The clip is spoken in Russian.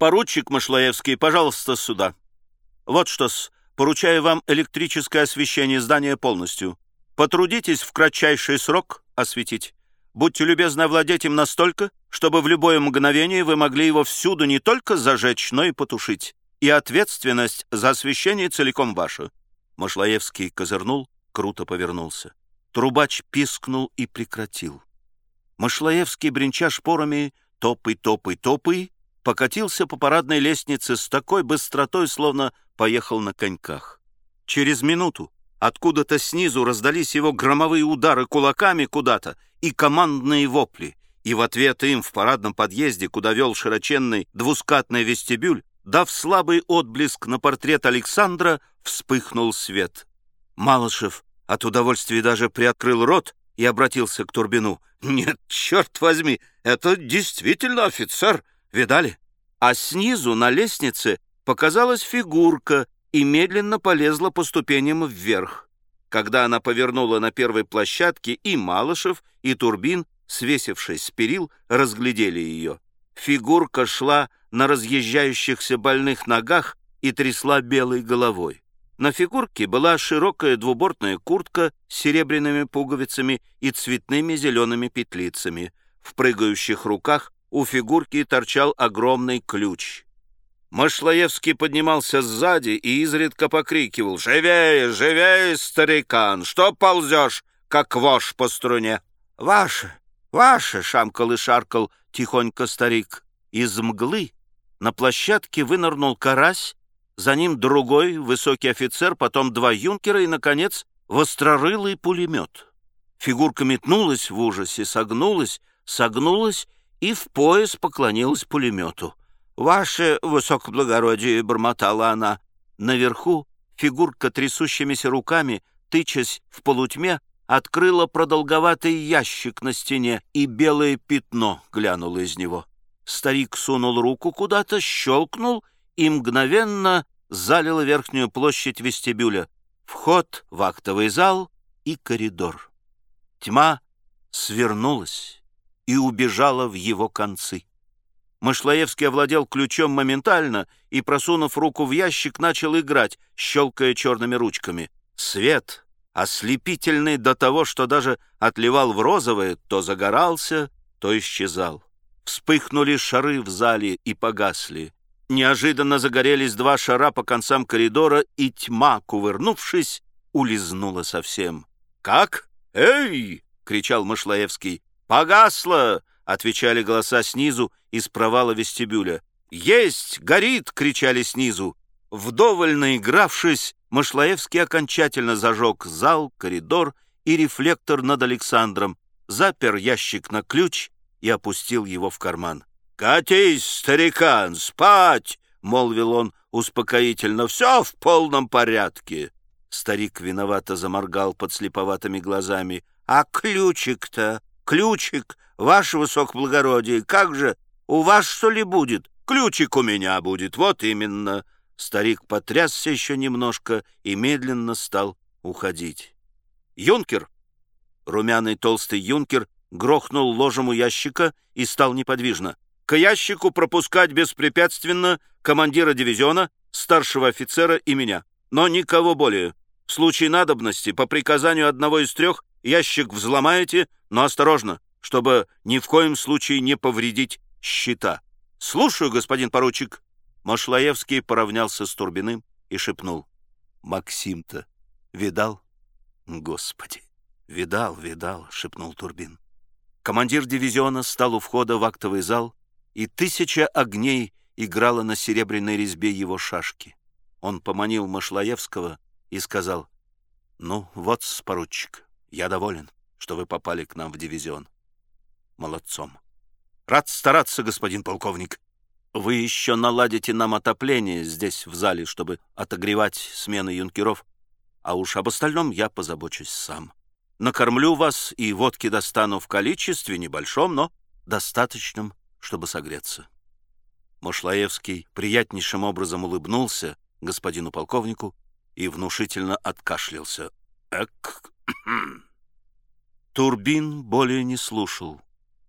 Поручик Машлаевский, пожалуйста, сюда. Вот что-с, поручаю вам электрическое освещение здания полностью. Потрудитесь в кратчайший срок осветить. Будьте любезны овладеть им настолько, чтобы в любое мгновение вы могли его всюду не только зажечь, но и потушить. И ответственность за освещение целиком ваша». Машлаевский козырнул, круто повернулся. Трубач пискнул и прекратил. Машлаевский, бренча шпорами, топай, топай, топай, покатился по парадной лестнице с такой быстротой, словно поехал на коньках. Через минуту откуда-то снизу раздались его громовые удары кулаками куда-то и командные вопли, и в ответ им в парадном подъезде, куда вел широченный двускатный вестибюль, дав слабый отблеск на портрет Александра, вспыхнул свет. Малышев от удовольствия даже приоткрыл рот и обратился к Турбину. «Нет, черт возьми, это действительно офицер, видали?» А снизу на лестнице показалась фигурка и медленно полезла по ступеням вверх. Когда она повернула на первой площадке, и Малышев, и Турбин, свесившись с перил, разглядели ее. Фигурка шла на разъезжающихся больных ногах и трясла белой головой. На фигурке была широкая двубортная куртка с серебряными пуговицами и цветными зелеными петлицами. В прыгающих руках у фигурки торчал огромный ключ. Машлаевский поднимался сзади и изредка покрикивал «Живее, живее, старикан! Что ползешь, как вошь по струне?» «Ваше, ваше!» — шамкал и шаркал тихонько старик. Из мглы на площадке вынырнул карась, за ним другой высокий офицер, потом два юнкера и, наконец, вострорылый пулемет. Фигурка метнулась в ужасе, согнулась, согнулась и в пояс поклонилась пулемету. «Ваше высокоблагородие!» — бормотала она. Наверху фигурка трясущимися руками, тычась в полутьме, открыла продолговатый ящик на стене, и белое пятно глянуло из него. Старик сунул руку куда-то, щелкнул и мгновенно залило верхнюю площадь вестибюля. Вход в актовый зал и коридор. Тьма свернулась и убежала в его концы. Мышлаевский овладел ключом моментально и, просунув руку в ящик, начал играть, щелкая черными ручками. Свет, ослепительный до того, что даже отливал в розовое, то загорался, то исчезал. Вспыхнули шары в зале и погасли. Неожиданно загорелись два шара по концам коридора, и тьма, кувырнувшись, улизнула совсем. «Как? Эй!» — кричал Мышлаевский. «Погасло!» — отвечали голоса снизу из провала вестибюля. «Есть! Горит!» — кричали снизу. Вдоволь наигравшись, Мышлаевский окончательно зажег зал, коридор и рефлектор над Александром, запер ящик на ключ и опустил его в карман. «Катись, старикан, спать!» — молвил он успокоительно. «Все в полном порядке!» Старик виновато заморгал под слеповатыми глазами. «А ключик-то? Ключик, ваше высокоблагородие, как же? У вас, что ли, будет? Ключик у меня будет, вот именно!» Старик потрясся еще немножко и медленно стал уходить. «Юнкер!» Румяный толстый юнкер грохнул ложем у ящика и стал неподвижно. К ящику пропускать беспрепятственно командира дивизиона, старшего офицера и меня. Но никого более. В случае надобности, по приказанию одного из трех, ящик взломаете, но осторожно, чтобы ни в коем случае не повредить щита. «Слушаю, господин поручик». Машлаевский поравнялся с Турбиным и шепнул. «Максим-то видал?» «Господи, видал, видал», — шепнул Турбин. Командир дивизиона стал у входа в актовый зал, и тысяча огней играла на серебряной резьбе его шашки. Он поманил Машлаевского и сказал, «Ну, вот, поручик, я доволен, что вы попали к нам в дивизион. Молодцом. Рад стараться, господин полковник. Вы еще наладите нам отопление здесь, в зале, чтобы отогревать смены юнкеров, а уж об остальном я позабочусь сам». Накормлю вас и водки достану в количестве небольшом, но достаточном, чтобы согреться». Мошлаевский приятнейшим образом улыбнулся господину полковнику и внушительно откашлялся. «Эк!» Турбин более не слушал.